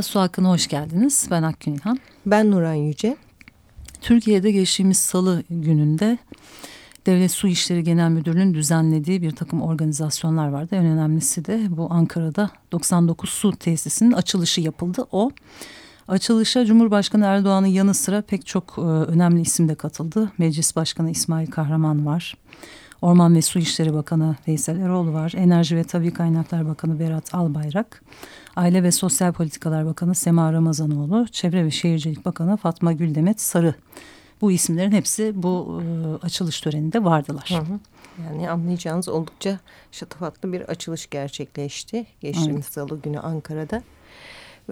Merhaba, Su Hakkı'na hoş geldiniz. Ben Akgün İlhan. Ben Nuran Yüce. Türkiye'de geçtiğimiz salı gününde Devlet Su İşleri Genel Müdürlüğü'nün düzenlediği bir takım organizasyonlar vardı. En önemlisi de bu Ankara'da 99 su tesisinin açılışı yapıldı. O açılışa Cumhurbaşkanı Erdoğan'ın yanı sıra pek çok e, önemli isim de katıldı. Meclis Başkanı İsmail Kahraman var. Orman ve Su İşleri Bakanı Veysel Eroğlu var. Enerji ve Tabi Kaynaklar Bakanı Berat Albayrak. Aile ve Sosyal Politikalar Bakanı Sema Ramazanoğlu. Çevre ve Şehircilik Bakanı Fatma Güldemet Sarı. Bu isimlerin hepsi bu e, açılış töreninde vardılar. Hı hı. Yani anlayacağınız oldukça şatafatlı bir açılış gerçekleşti. Geçtiğimiz evet. salı günü Ankara'da.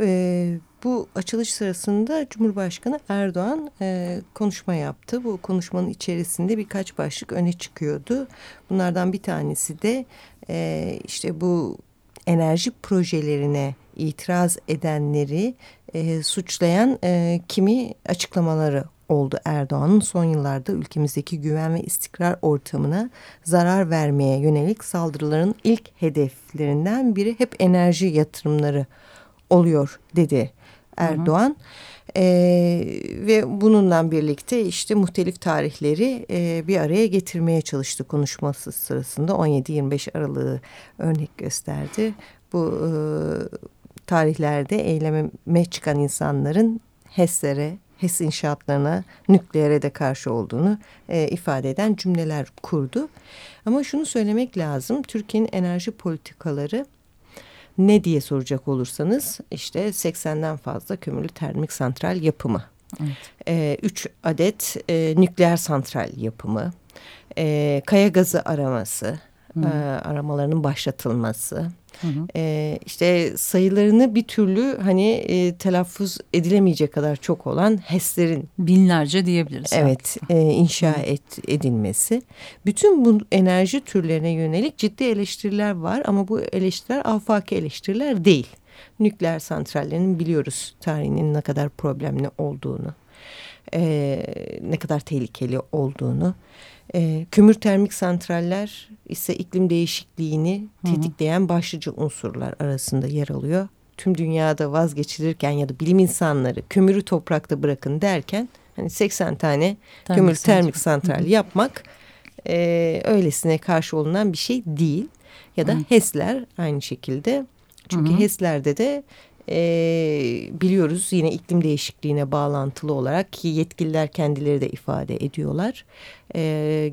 E, bu açılış sırasında Cumhurbaşkanı Erdoğan e, konuşma yaptı. Bu konuşmanın içerisinde birkaç başlık öne çıkıyordu. Bunlardan bir tanesi de e, işte bu enerji projelerine itiraz edenleri e, suçlayan e, kimi açıklamaları oldu Erdoğan'ın son yıllarda ülkemizdeki güven ve istikrar ortamına zarar vermeye yönelik saldırıların ilk hedeflerinden biri hep enerji yatırımları oluyor dedi Erdoğan. Hı hı. Ee, ve bununla birlikte işte muhtelif tarihleri e, bir araya getirmeye çalıştı konuşması sırasında 17-25 Aralık'ı örnek gösterdi. Bu e, tarihlerde eyleme çıkan insanların HES'lere, HES inşaatlarına, nükleere de karşı olduğunu e, ifade eden cümleler kurdu. Ama şunu söylemek lazım, Türkiye'nin enerji politikaları ne diye soracak olursanız işte 80'den fazla kömürlü termik santral yapımı. Evet. E, üç adet e, nükleer santral yapımı. E, kaya gazı araması. E, aramalarının başlatılması. Hı hı. E, işte sayılarını bir türlü hani e, telaffuz edilemeyecek kadar çok olan HES'lerin binlerce diyebiliriz. Evet, e, inşa et, edilmesi. Bütün bu enerji türlerine yönelik ciddi eleştiriler var ama bu eleştiriler afaki eleştiriler değil. Nükleer santrallerin biliyoruz tarihinin ne kadar problemli olduğunu, e, ne kadar tehlikeli olduğunu. E, kömür termik santraller ise iklim değişikliğini tetikleyen başlıca unsurlar arasında yer alıyor. Tüm dünyada vazgeçilirken ya da bilim insanları kömürü toprakta bırakın derken hani 80 tane termik kömür termik santral yapmak e, öylesine karşı olunan bir şey değil. Ya da Hı. HES'ler aynı şekilde. Çünkü Hı -hı. HES'lerde de e, biliyoruz yine iklim değişikliğine bağlantılı olarak ki yetkililer kendileri de ifade ediyorlar. E,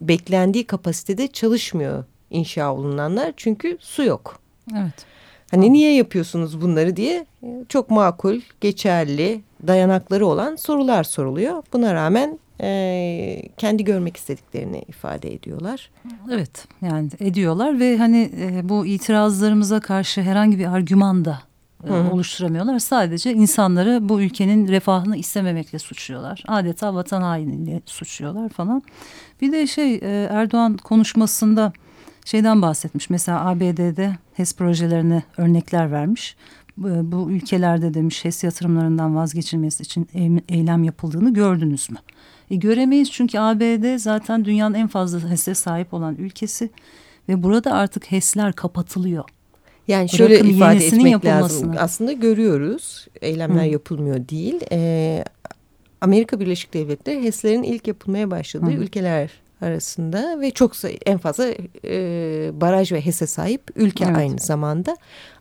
beklendiği kapasitede çalışmıyor inşa olunanlar çünkü su yok. Evet. Hani niye yapıyorsunuz bunları diye çok makul, geçerli, dayanakları olan sorular soruluyor. Buna rağmen e, kendi görmek istediklerini ifade ediyorlar. Evet yani ediyorlar ve hani e, bu itirazlarımıza karşı herhangi bir argüman da Hı -hı. oluşturamıyorlar. Sadece insanları bu ülkenin refahını istememekle suçluyorlar. Adeta vatan hainliğiyle suçluyorlar falan. Bir de şey e, Erdoğan konuşmasında şeyden bahsetmiş. Mesela ABD'de HES projelerine örnekler vermiş. Bu ülkelerde demiş HES yatırımlarından vazgeçilmesi için eylem yapıldığını gördünüz mü? E, göremeyiz çünkü ABD zaten dünyanın en fazla HES'e sahip olan ülkesi ve burada artık HES'ler kapatılıyor. Yani şöyle Bırakın ifade etmek lazım. Aslında görüyoruz eylemler Hı. yapılmıyor değil. Ee, Amerika Birleşik Devletleri HES'lerin ilk yapılmaya başladığı Hı. ülkeler arasında ve çok sayı, en fazla e, baraj ve HES'e sahip ülke evet. aynı zamanda.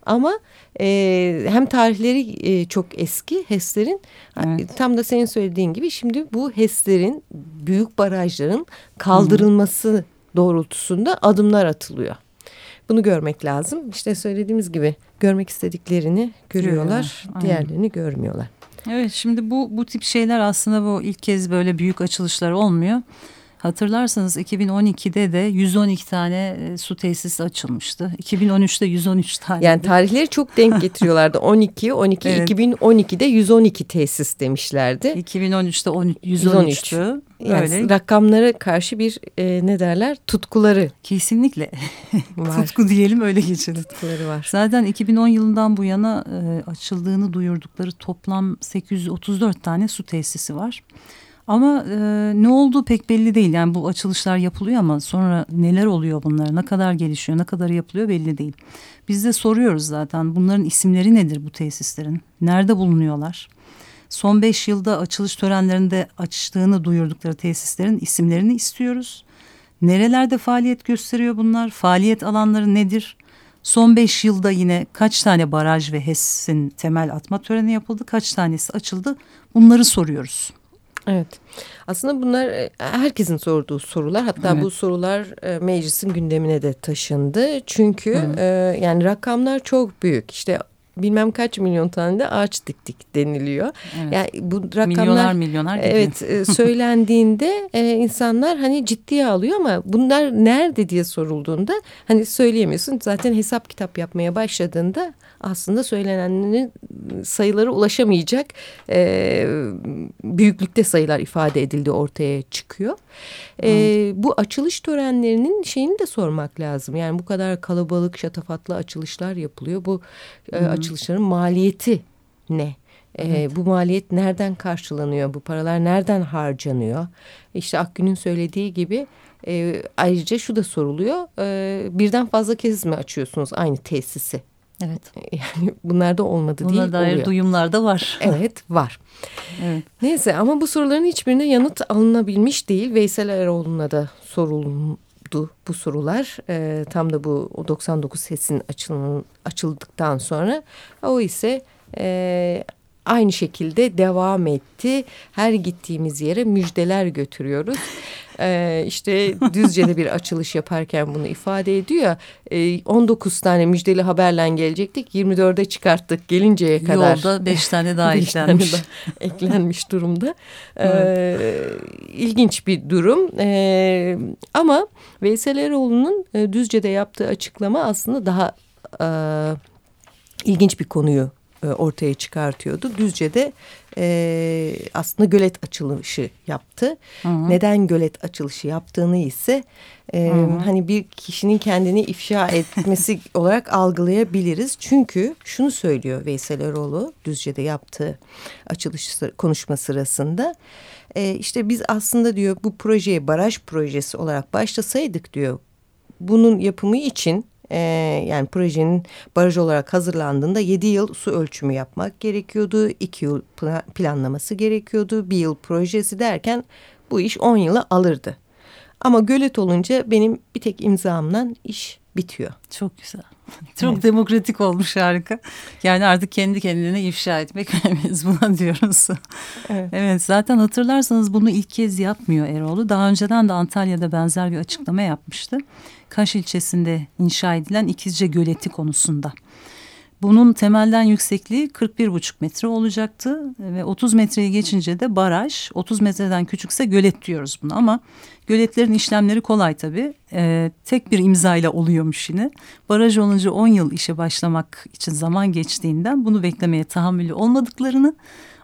Ama e, hem tarihleri e, çok eski HES'lerin evet. tam da senin söylediğin gibi şimdi bu HES'lerin büyük barajların kaldırılması Hı. doğrultusunda adımlar atılıyor. Bunu görmek lazım. İşte söylediğimiz gibi görmek istediklerini görüyorlar, Görüyorlar. diğerlerini görmüyorlar. Evet şimdi bu bu tip şeyler aslında bu ilk kez böyle büyük açılışlar olmuyor. Hatırlarsanız 2012'de de 112 tane e, su tesisi açılmıştı. 2013'te 113 tane. Yani tarihleri çok denk getiriyorlardı. 12, 12, evet. 2012'de 112 tesis demişlerdi. 2013'te 13, 113'tü. Yani Öyle. rakamlara karşı bir e, ne derler tutkuları. Kesinlikle. Tutku diyelim öyle geçelim. Tutkuları var. Zaten 2010 yılından bu yana e, açıldığını duyurdukları toplam 834 tane su tesisi var. Ama e, ne olduğu pek belli değil. Yani bu açılışlar yapılıyor ama sonra neler oluyor bunlar? Ne kadar gelişiyor, ne kadar yapılıyor belli değil. Biz de soruyoruz zaten bunların isimleri nedir bu tesislerin? Nerede bulunuyorlar? Son beş yılda açılış törenlerinde açtığını duyurdukları tesislerin isimlerini istiyoruz. Nerelerde faaliyet gösteriyor bunlar? Faaliyet alanları nedir? Son beş yılda yine kaç tane baraj ve HES'in temel atma töreni yapıldı? Kaç tanesi açıldı? Bunları soruyoruz. Evet. Aslında bunlar e, herkesin sorduğu sorular. Hatta evet. bu sorular e, meclisin gündemine de taşındı. Çünkü e, yani rakamlar çok büyük. İşte bilmem kaç milyon tane de ağaç diktik deniliyor. Evet. Yani bu rakamlar milyonlar milyonlar evet e, söylendiğinde e, insanlar hani ciddiye alıyor ama bunlar nerede diye sorulduğunda hani söyleyemiyorsun. Zaten hesap kitap yapmaya başladığında aslında söylenenlerin sayıları ulaşamayacak e, büyüklükte sayılar ifade edildi ortaya çıkıyor. E, bu açılış törenlerinin şeyini de sormak lazım. Yani bu kadar kalabalık şatafatlı açılışlar yapılıyor. Bu e, açılışların maliyeti ne? Evet. bu maliyet nereden karşılanıyor? Bu paralar nereden harcanıyor? İşte Akgün'ün söylediği gibi e, ayrıca şu da soruluyor. E, birden fazla kez mi açıyorsunuz aynı tesisi? Evet. Yani bunlar da olmadı Buna değil dair oluyor. duyumlar da var. Evet var. evet. Neyse ama bu soruların hiçbirine yanıt alınabilmiş değil. Veysel Eroğlu'na da soruldu bu sorular. E, tam da bu 99 sesin açılın, açıldıktan sonra o ise e, aynı şekilde devam etti. Her gittiğimiz yere müjdeler götürüyoruz. Ee, işte Düzce'de bir açılış yaparken bunu ifade ediyor. Ee, 19 tane müjdeli haberle gelecektik. 24'e çıkarttık gelinceye kadar. Yolda 5 tane daha eklenmiş. Tane daha eklenmiş durumda. Ee, evet. İlginç bir durum. Ee, ama Veysel Eroğlu'nun e, Düzce'de yaptığı açıklama aslında daha... E, ilginç bir konuyu e, ortaya çıkartıyordu. Düzce'de e, aslında gölet açılışı yaptı. Hı hı. Neden gölet açılışı yaptığını ise e, hı hı. hani bir kişinin kendini ifşa etmesi olarak algılayabiliriz. Çünkü şunu söylüyor Veysel Eroğlu Düzce'de yaptığı açılış konuşma sırasında. E, işte biz aslında diyor bu projeye baraj projesi olarak başlasaydık diyor. Bunun yapımı için e, yani projenin baraj olarak hazırlandığında yedi yıl su ölçümü yapmak gerekiyordu. iki yıl planlaması gerekiyordu. Bir yıl projesi derken bu iş on yılı alırdı. Ama gölet olunca benim bir tek imzamla iş bitiyor. Çok güzel. Çok evet. demokratik olmuş harika. Yani artık kendi kendine ifşa etmek biz buna diyoruz. Evet. evet zaten hatırlarsanız bunu ilk kez yapmıyor Eroğlu. Daha önceden de Antalya'da benzer bir açıklama yapmıştı. Kaş ilçesinde inşa edilen İkizce Göleti konusunda. Bunun temelden yüksekliği 41,5 metre olacaktı ve 30 metreyi geçince de baraj 30 metreden küçükse gölet diyoruz bunu ama göletlerin işlemleri kolay tabii. Ee, tek bir imza ile oluyormuş yine. Baraj olunca 10 yıl işe başlamak için zaman geçtiğinden bunu beklemeye tahammülü olmadıklarını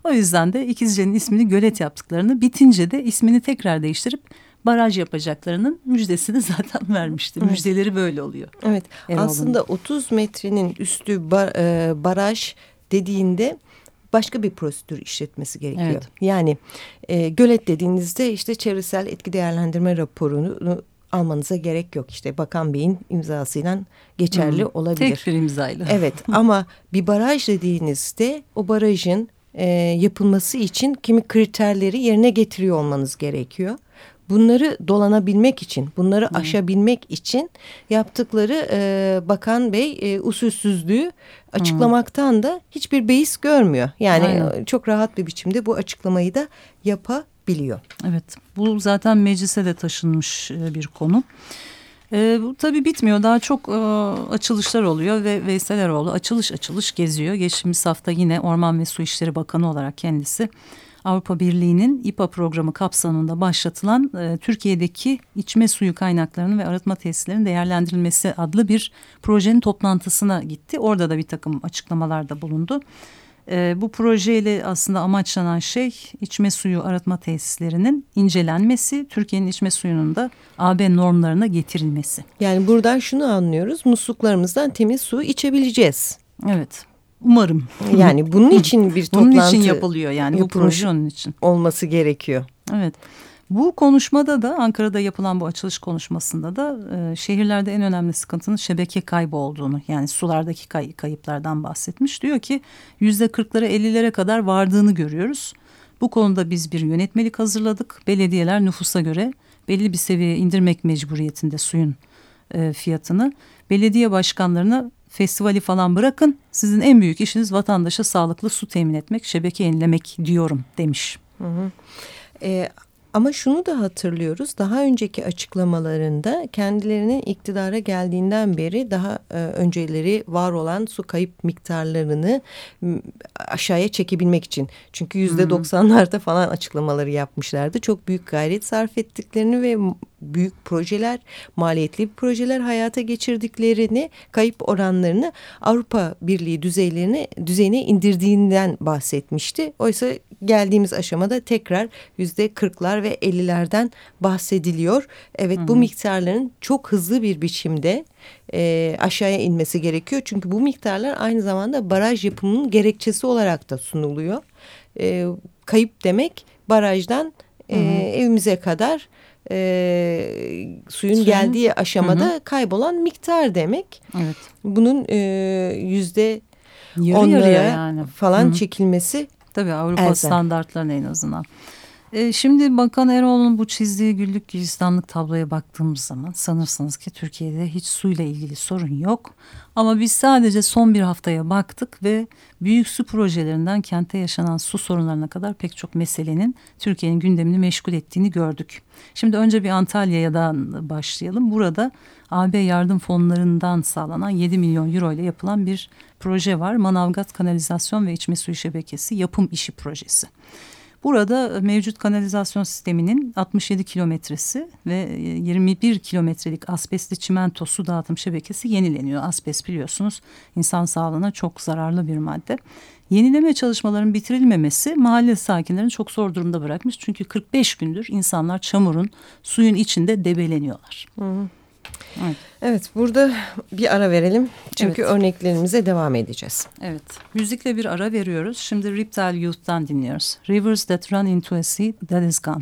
o yüzden de İkizce'nin ismini gölet yaptıklarını bitince de ismini tekrar değiştirip baraj yapacaklarının müjdesini zaten vermişti. Evet. Müjdeleri böyle oluyor. Evet Erol'un. aslında 30 metrenin üstü bar, e, baraj dediğinde başka bir prosedür işletmesi gerekiyor. Evet. Yani e, gölet dediğinizde işte çevresel etki değerlendirme raporunu almanıza gerek yok. İşte Bakan Bey'in imzasıyla geçerli hmm, olabilir. Tek bir imzayla. Evet ama bir baraj dediğinizde o barajın e, yapılması için kimi kriterleri yerine getiriyor olmanız gerekiyor bunları dolanabilmek için, bunları hmm. aşabilmek için yaptıkları e, Bakan Bey e, usulsüzlüğü açıklamaktan hmm. da hiçbir beis görmüyor. Yani Aynen. çok rahat bir biçimde bu açıklamayı da yapabiliyor. Evet bu zaten meclise de taşınmış e, bir konu. E, bu tabii bitmiyor. Daha çok e, açılışlar oluyor ve Veysel Eroğlu açılış açılış geziyor. Geçtiğimiz hafta yine Orman ve Su İşleri Bakanı olarak kendisi Avrupa Birliği'nin İPA programı kapsamında başlatılan e, Türkiye'deki içme suyu kaynaklarının ve arıtma tesislerinin değerlendirilmesi adlı bir projenin toplantısına gitti. Orada da bir takım açıklamalarda bulundu. E, bu projeyle aslında amaçlanan şey içme suyu arıtma tesislerinin incelenmesi, Türkiye'nin içme suyunun da AB normlarına getirilmesi. Yani buradan şunu anlıyoruz, musluklarımızdan temiz su içebileceğiz. Evet. Umarım. Yani bunun için bir toplantı bunun için yapılıyor yani bu proje onun için. Olması gerekiyor. Evet. Bu konuşmada da Ankara'da yapılan bu açılış konuşmasında da e, şehirlerde en önemli sıkıntının şebeke kaybı olduğunu yani sulardaki kay kayıplardan bahsetmiş. Diyor ki yüzde kırklara ellilere kadar vardığını görüyoruz. Bu konuda biz bir yönetmelik hazırladık. Belediyeler nüfusa göre belli bir seviyeye indirmek mecburiyetinde suyun e, fiyatını. Belediye başkanlarına festivali falan bırakın. Sizin en büyük işiniz vatandaşa sağlıklı su temin etmek, şebeke yenilemek diyorum demiş. Hı hı. E, ama şunu da hatırlıyoruz. Daha önceki açıklamalarında kendilerinin iktidara geldiğinden beri daha e, önceleri var olan su kayıp miktarlarını aşağıya çekebilmek için. Çünkü yüzde doksanlarda falan açıklamaları yapmışlardı. Çok büyük gayret sarf ettiklerini ve büyük projeler, maliyetli projeler hayata geçirdiklerini, kayıp oranlarını Avrupa Birliği düzeylerine düzeyine indirdiğinden bahsetmişti. Oysa geldiğimiz aşamada tekrar yüzde kırklar ve ellilerden bahsediliyor. Evet bu miktarların çok hızlı bir biçimde e, aşağıya inmesi gerekiyor. Çünkü bu miktarlar aynı zamanda baraj yapımının gerekçesi olarak da sunuluyor. E, kayıp demek barajdan e, evimize kadar e, suyun, suyun geldiği aşamada hı hı. kaybolan miktar demek. Evet. Bunun yüzde Yarı onlara yani. falan çekilmesi Tabii Avrupa elzem. standartlarına en azından. E, şimdi Bakan Eroğlu'nun bu çizdiği güllük gülistanlık tabloya baktığımız zaman sanırsınız ki Türkiye'de hiç suyla ilgili sorun yok. Ama biz sadece son bir haftaya baktık ve büyük su projelerinden kente yaşanan su sorunlarına kadar pek çok meselenin Türkiye'nin gündemini meşgul ettiğini gördük. Şimdi önce bir Antalya'dan başlayalım. Burada AB yardım fonlarından sağlanan 7 milyon euro ile yapılan bir proje var. Manavgat Kanalizasyon ve İçme Suyu Şebekesi Yapım İşi Projesi. Burada mevcut kanalizasyon sisteminin 67 kilometresi ve 21 kilometrelik asbestli çimento su dağıtım şebekesi yenileniyor. Asbest biliyorsunuz insan sağlığına çok zararlı bir madde. Yenileme çalışmalarının bitirilmemesi mahalle sakinlerini çok zor durumda bırakmış. Çünkü 45 gündür insanlar çamurun, suyun içinde debeleniyorlar. Hı. Evet. evet burada bir ara verelim. Çünkü evet. örneklerimize devam edeceğiz. Evet. Müzikle bir ara veriyoruz. Şimdi Riptile Youth'tan dinliyoruz. Rivers that run into a sea that is gone.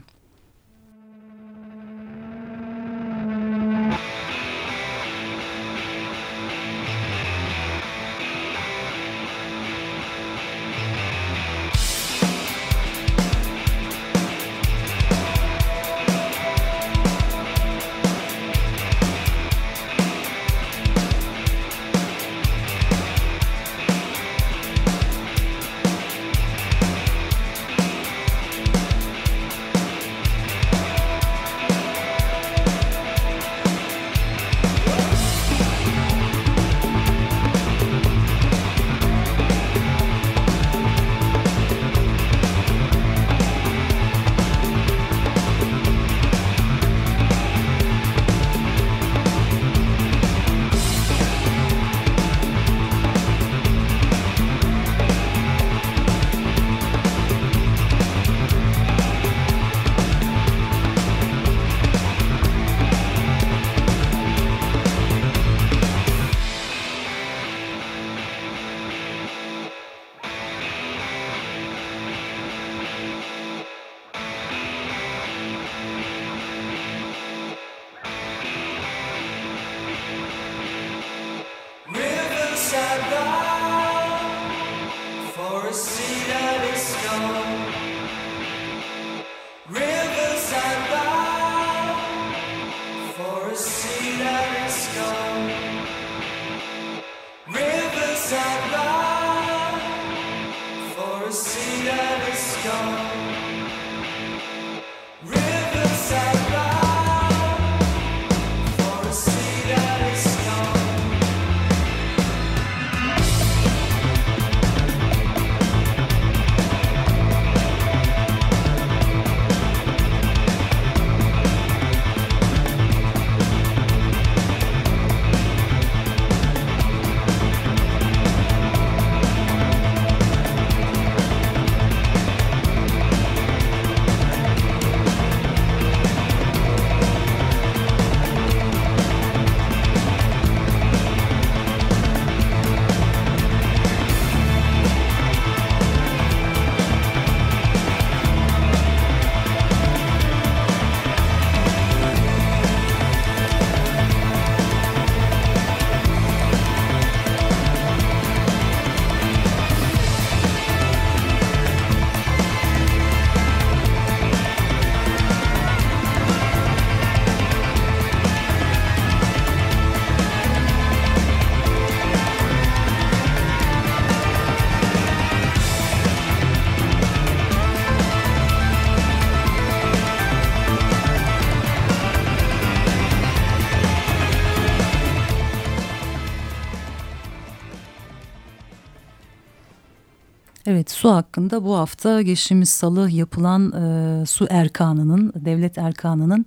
Evet su hakkında bu hafta geçtiğimiz salı yapılan e, su erkanının, devlet erkanının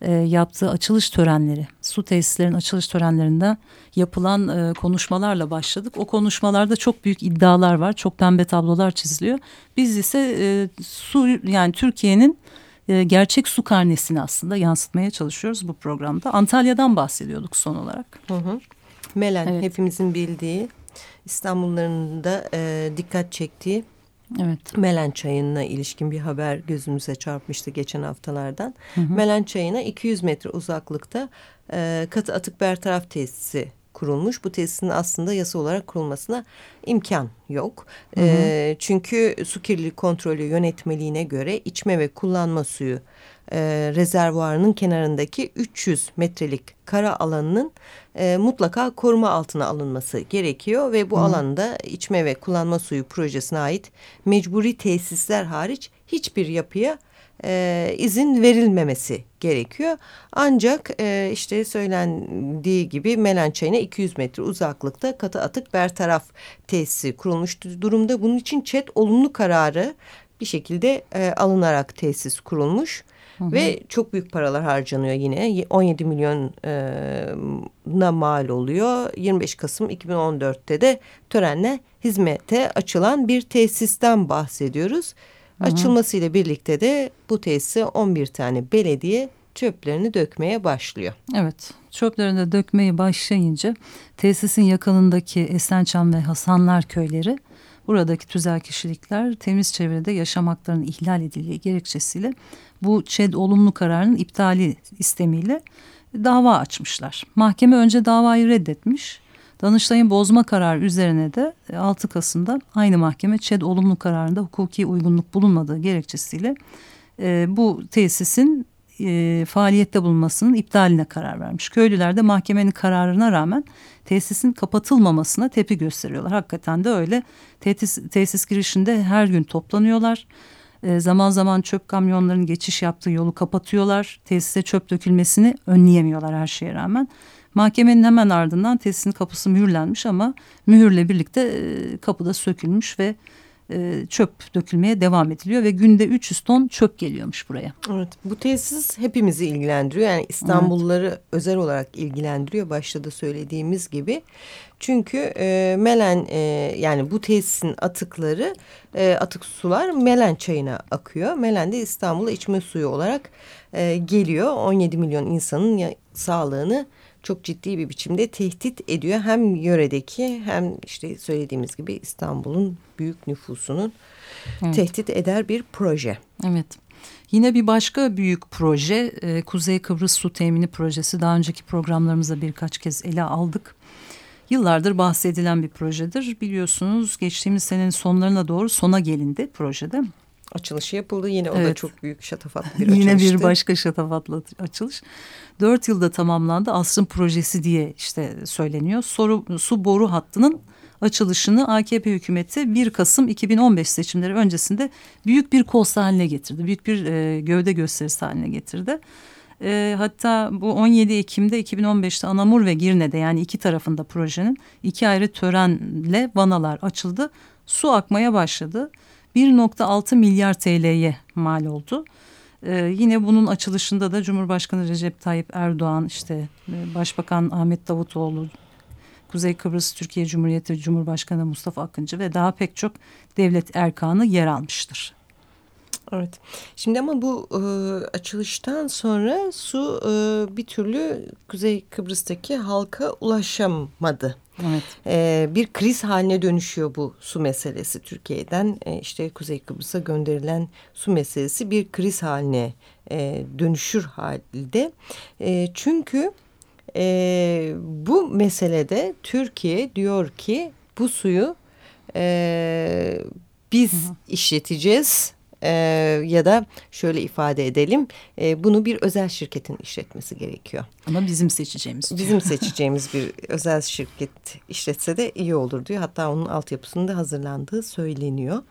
e, yaptığı açılış törenleri, su tesislerin açılış törenlerinde yapılan e, konuşmalarla başladık. O konuşmalarda çok büyük iddialar var, çok pembe tablolar çiziliyor. Biz ise e, su yani Türkiye'nin e, gerçek su karnesini aslında yansıtmaya çalışıyoruz bu programda. Antalya'dan bahsediyorduk son olarak. Hı hı. Melen Evet. hepimizin bildiği İstanbulluların da e, dikkat çektiği Evet. Melen çayına ilişkin bir haber gözümüze çarpmıştı geçen haftalardan. Melen çayına 200 metre uzaklıkta e, katı atık bertaraf tesisi kurulmuş. Bu tesisin aslında yasa olarak kurulmasına imkan yok. E, çünkü su kirliliği kontrolü yönetmeliğine göre içme ve kullanma suyu e, rezervuarının kenarındaki 300 metrelik kara alanının e, mutlaka koruma altına alınması gerekiyor ve bu alanda içme ve kullanma suyu projesine ait mecburi tesisler hariç hiçbir yapıya e, izin verilmemesi gerekiyor. Ancak e, işte söylendiği gibi Melen Çayı'na 200 metre uzaklıkta katı atık bertaraf tesisi kurulmuş durumda. Bunun için ÇED olumlu kararı bir şekilde e, alınarak tesis kurulmuş. Ve çok büyük paralar harcanıyor yine. 17 milyon e, na mal oluyor. 25 Kasım 2014'te de törenle hizmete açılan bir tesisten bahsediyoruz. Açılmasıyla birlikte de bu tesise 11 tane belediye çöplerini dökmeye başlıyor. Evet, çöplerini de dökmeye başlayınca tesisin yakınındaki Esençam ve Hasanlar köyleri buradaki tüzel kişilikler temiz çevrede yaşam haklarının ihlal edildiği gerekçesiyle bu ÇED olumlu kararının iptali istemiyle dava açmışlar. Mahkeme önce davayı reddetmiş. Danıştay'ın bozma kararı üzerine de 6 Kasım'da aynı mahkeme ÇED olumlu kararında hukuki uygunluk bulunmadığı gerekçesiyle e, bu tesisin e, faaliyette bulunmasının iptaline karar vermiş. Köylüler de mahkemenin kararına rağmen tesisin kapatılmamasına tepki gösteriyorlar. Hakikaten de öyle. Tesis, tesis girişinde her gün toplanıyorlar. E, zaman zaman çöp kamyonlarının geçiş yaptığı yolu kapatıyorlar. Tesise çöp dökülmesini önleyemiyorlar her şeye rağmen. Mahkemenin hemen ardından tesisin kapısı mühürlenmiş ama mühürle birlikte e, kapıda sökülmüş ve e, çöp dökülmeye devam ediliyor ve günde 300 ton çöp geliyormuş buraya. Evet, bu tesis hepimizi ilgilendiriyor. Yani İstanbulluları özel olarak ilgilendiriyor. Başta da söylediğimiz gibi. Çünkü e, Melen e, yani bu tesisin atıkları e, atık sular Melen çayına akıyor. Melen de İstanbul'a içme suyu olarak e, geliyor. 17 milyon insanın ya, sağlığını çok ciddi bir biçimde tehdit ediyor. Hem yöredeki hem işte söylediğimiz gibi İstanbul'un büyük nüfusunun Evet. tehdit eder bir proje. Evet. Yine bir başka büyük proje e, Kuzey Kıbrıs Su Temini Projesi. Daha önceki programlarımızda birkaç kez ele aldık. Yıllardır bahsedilen bir projedir. Biliyorsunuz geçtiğimiz senenin sonlarına doğru sona gelindi projede. Açılışı yapıldı. Yine o da Evet. çok büyük şatafatlı bir Yine açılıştı. bir başka şatafatlı açılış. Dört yılda tamamlandı. Asrın projesi diye işte söyleniyor. Soru, su boru hattının açılışını AKP hükümeti 1 Kasım 2015 seçimleri öncesinde büyük bir kost haline getirdi. Büyük bir e, gövde gösterisi haline getirdi. E, hatta bu 17 Ekim'de 2015'te Anamur ve Girne'de yani iki tarafında projenin iki ayrı törenle vanalar açıldı. Su akmaya başladı. 1.6 milyar TL'ye mal oldu. Ee, yine bunun açılışında da Cumhurbaşkanı Recep Tayyip Erdoğan, işte e, Başbakan Ahmet Davutoğlu, Kuzey Kıbrıs Türkiye Cumhuriyeti Cumhurbaşkanı Mustafa Akıncı ve daha pek çok devlet erkanı yer almıştır. Evet. Şimdi ama bu e, açılıştan sonra su e, bir türlü Kuzey Kıbrıs'taki halka ulaşamadı. Evet. E, bir kriz haline dönüşüyor bu su meselesi Türkiye'den e, işte Kuzey Kıbrıs'a gönderilen su meselesi bir kriz haline e, dönüşür halde. E, çünkü e, bu meselede Türkiye diyor ki bu suyu e, biz işleteceğiz. E, ya da şöyle ifade edelim e, bunu bir özel şirketin işletmesi gerekiyor. Ama bizim seçeceğimiz. diyor. Bizim seçeceğimiz bir özel şirket işletse de iyi olur diyor. Hatta onun altyapısının da hazırlandığı söyleniyor.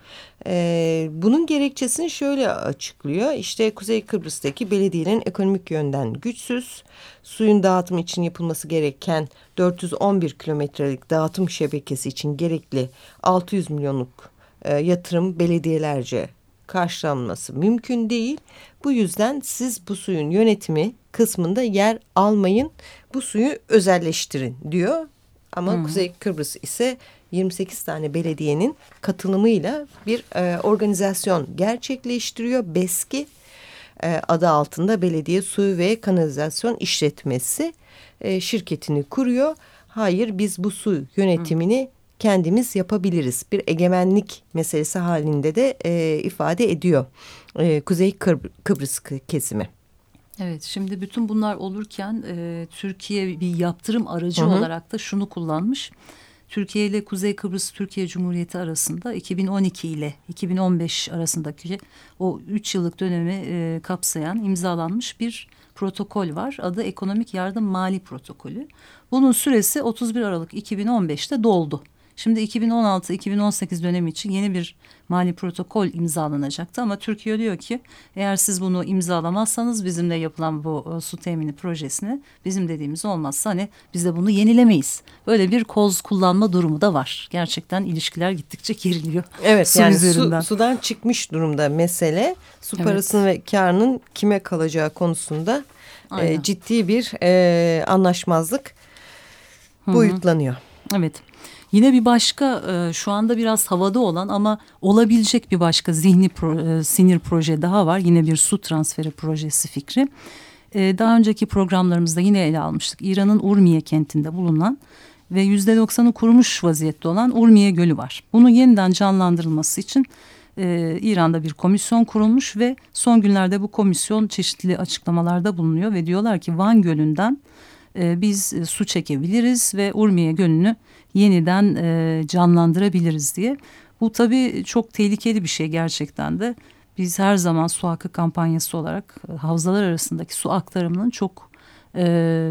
Ee, bunun gerekçesini şöyle açıklıyor. İşte Kuzey Kıbrıs'taki belediyenin ekonomik yönden güçsüz. Suyun dağıtımı için yapılması gereken 411 kilometrelik dağıtım şebekesi için gerekli 600 milyonluk e, yatırım belediyelerce karşılanması mümkün değil. Bu yüzden siz bu suyun yönetimi kısmında yer almayın. Bu suyu özelleştirin diyor. Ama hmm. Kuzey Kıbrıs ise 28 tane belediyenin katılımıyla bir e, organizasyon gerçekleştiriyor. BESKİ e, adı altında Belediye Su ve Kanalizasyon İşletmesi e, şirketini kuruyor. Hayır biz bu su yönetimini hmm kendimiz yapabiliriz. Bir egemenlik meselesi halinde de e, ifade ediyor e, Kuzey Kıbr Kıbrıs kesimi. Evet şimdi bütün bunlar olurken e, Türkiye bir yaptırım aracı Hı -hı. olarak da şunu kullanmış. Türkiye ile Kuzey Kıbrıs Türkiye Cumhuriyeti arasında 2012 ile 2015 arasındaki o üç yıllık dönemi e, kapsayan imzalanmış bir protokol var. Adı Ekonomik Yardım Mali Protokolü. Bunun süresi 31 Aralık 2015'te doldu. Şimdi 2016-2018 dönemi için yeni bir mali protokol imzalanacaktı ama Türkiye diyor ki eğer siz bunu imzalamazsanız bizimle yapılan bu e, su temini projesini bizim dediğimiz olmazsa hani biz de bunu yenilemeyiz. Böyle bir koz kullanma durumu da var. Gerçekten ilişkiler gittikçe geriliyor. Evet su yani su, sudan çıkmış durumda mesele. Su evet. parasının ve karının kime kalacağı konusunda e, ciddi bir e, anlaşmazlık Hı -hı. boyutlanıyor. Evet. Yine bir başka e, şu anda biraz havada olan ama olabilecek bir başka zihni pro, e, sinir proje daha var. Yine bir su transferi projesi fikri. E, daha önceki programlarımızda yine ele almıştık. İran'ın Urmiye kentinde bulunan ve yüzde doksanı kurumuş vaziyette olan Urmiye Gölü var. Bunun yeniden canlandırılması için İran'da bir komisyon kurulmuş ve son günlerde bu komisyon çeşitli açıklamalarda bulunuyor ve diyorlar ki Van Gölü'nden e, biz e, su çekebiliriz ve Urmiye Gölü'nü yeniden e, canlandırabiliriz diye. Bu tabii çok tehlikeli bir şey gerçekten de. Biz her zaman su hakkı kampanyası olarak e, havzalar arasındaki su aktarımının çok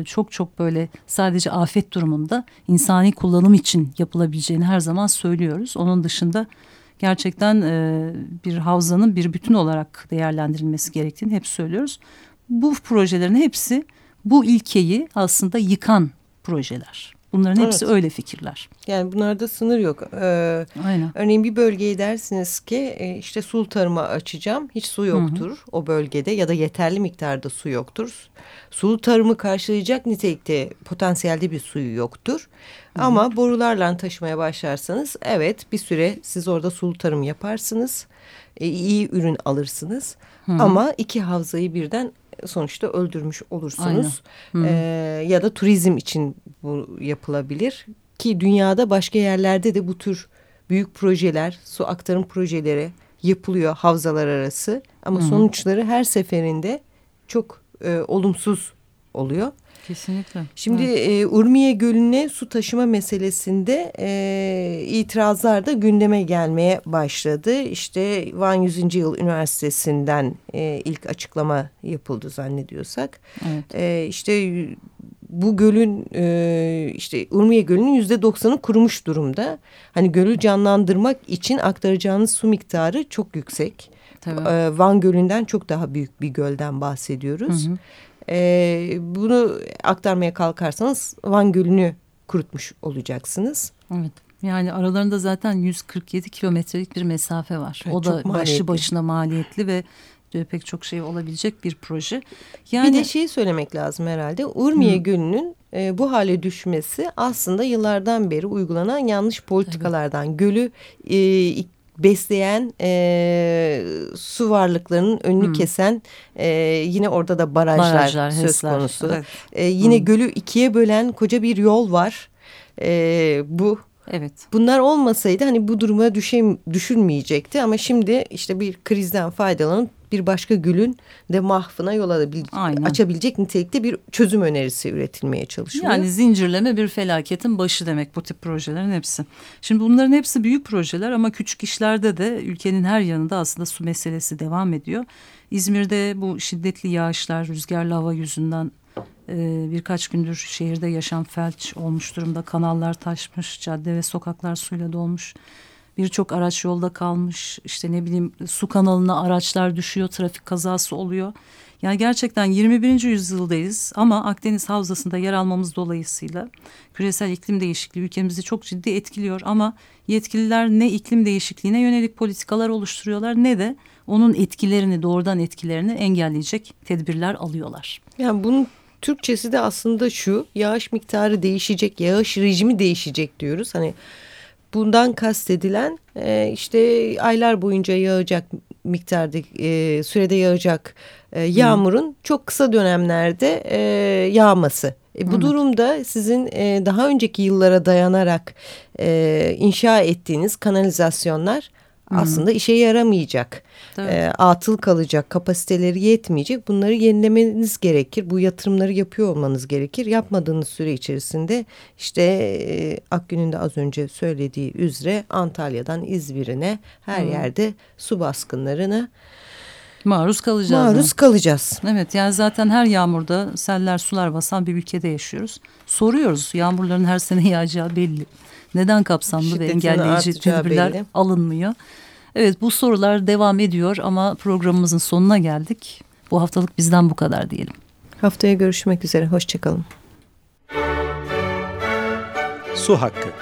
çok çok böyle sadece afet durumunda insani kullanım için yapılabileceğini her zaman söylüyoruz. Onun dışında gerçekten bir havzanın bir bütün olarak değerlendirilmesi gerektiğini hep söylüyoruz. Bu projelerin hepsi bu ilkeyi aslında yıkan projeler. Bunların hepsi evet. öyle fikirler. Yani bunlarda sınır yok. Ee, Aynen. Örneğin bir bölgeyi dersiniz ki e, işte su tarımı açacağım. Hiç su yoktur hı hı. o bölgede ya da yeterli miktarda su yoktur. Sulu tarımı karşılayacak nitelikte potansiyelde bir suyu yoktur. Hı hı. Ama borularla taşımaya başlarsanız evet bir süre siz orada sulu tarım yaparsınız. E, iyi ürün alırsınız. Hı hı. Ama iki havzayı birden sonuçta öldürmüş olursunuz. Ee, ya da turizm için bu yapılabilir ki dünyada başka yerlerde de bu tür büyük projeler, su aktarım projeleri yapılıyor havzalar arası. Ama Hı. sonuçları her seferinde çok e, olumsuz oluyor. Kesinlikle. Şimdi evet. e, Urmiye Gölü'ne su taşıma meselesinde e, itirazlar da gündeme gelmeye başladı. İşte Van 100. Yıl Üniversitesi'nden e, ilk açıklama yapıldı zannediyorsak. Evet. E, işte bu gölün e, işte Urmiye Gölü'nün yüzde doksanı kurumuş durumda. Hani gölü canlandırmak için aktaracağınız su miktarı çok yüksek. Tabii. E, Van Gölü'nden çok daha büyük bir gölden bahsediyoruz. Hı hı. E, bunu aktarmaya kalkarsanız Van Gölü'nü kurutmuş olacaksınız. Evet. Yani aralarında zaten 147 kilometrelik bir mesafe var. Evet, o da başlı başına maliyetli ve pek çok şey olabilecek bir proje. Yani bir de şeyi söylemek lazım herhalde. Urmiye Hı. Gölü'nün e, bu hale düşmesi aslında yıllardan beri uygulanan yanlış politikalardan. Evet. Gölü e, besleyen e, su varlıklarının önünü hmm. kesen e, yine orada da barajlar, barajlar söz HES'ler. konusu. Evet. E, yine hmm. gölü ikiye bölen koca bir yol var. E, bu Evet. Bunlar olmasaydı hani bu duruma düşe, düşülmeyecekti ama şimdi işte bir krizden faydalanıp bir başka gülün de mahfına yol açabilecek nitelikte bir çözüm önerisi üretilmeye çalışılıyor. Yani zincirleme bir felaketin başı demek bu tip projelerin hepsi. Şimdi bunların hepsi büyük projeler ama küçük işlerde de ülkenin her yanında aslında su meselesi devam ediyor. İzmir'de bu şiddetli yağışlar, rüzgarlı hava yüzünden e, birkaç gündür şehirde yaşam felç olmuş durumda. Kanallar taşmış, cadde ve sokaklar suyla dolmuş. Birçok araç yolda kalmış. İşte ne bileyim su kanalına araçlar düşüyor, trafik kazası oluyor. Yani gerçekten 21. yüzyıldayız ama Akdeniz Havzası'nda yer almamız dolayısıyla küresel iklim değişikliği ülkemizi çok ciddi etkiliyor ama yetkililer ne iklim değişikliğine yönelik politikalar oluşturuyorlar ne de onun etkilerini doğrudan etkilerini engelleyecek tedbirler alıyorlar. Yani bunun Türkçesi de aslında şu yağış miktarı değişecek, yağış rejimi değişecek diyoruz. Hani bundan kastedilen e, işte aylar boyunca yağacak miktarda e, sürede yağacak e, yağmurun hmm. çok kısa dönemlerde e, yağması. E, bu evet. durumda sizin e, daha önceki yıllara dayanarak e, inşa ettiğiniz kanalizasyonlar aslında işe yaramayacak. E, atıl kalacak, kapasiteleri yetmeyecek. Bunları yenilemeniz gerekir. Bu yatırımları yapıyor olmanız gerekir. Yapmadığınız süre içerisinde işte e, Akgün'ün de az önce söylediği üzere Antalya'dan İzmir'ine her Hı. yerde su baskınlarını Maruz kalacağız. Maruz kalacağız. Evet yani zaten her yağmurda seller sular basan bir ülkede yaşıyoruz. Soruyoruz yağmurların her sene yağacağı belli. Neden kapsamlı Şiddetini ve engelleyici tedbirler belli. alınmıyor? Evet bu sorular devam ediyor ama programımızın sonuna geldik. Bu haftalık bizden bu kadar diyelim. Haftaya görüşmek üzere. Hoşçakalın. Su Hakkı